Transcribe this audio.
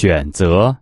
选择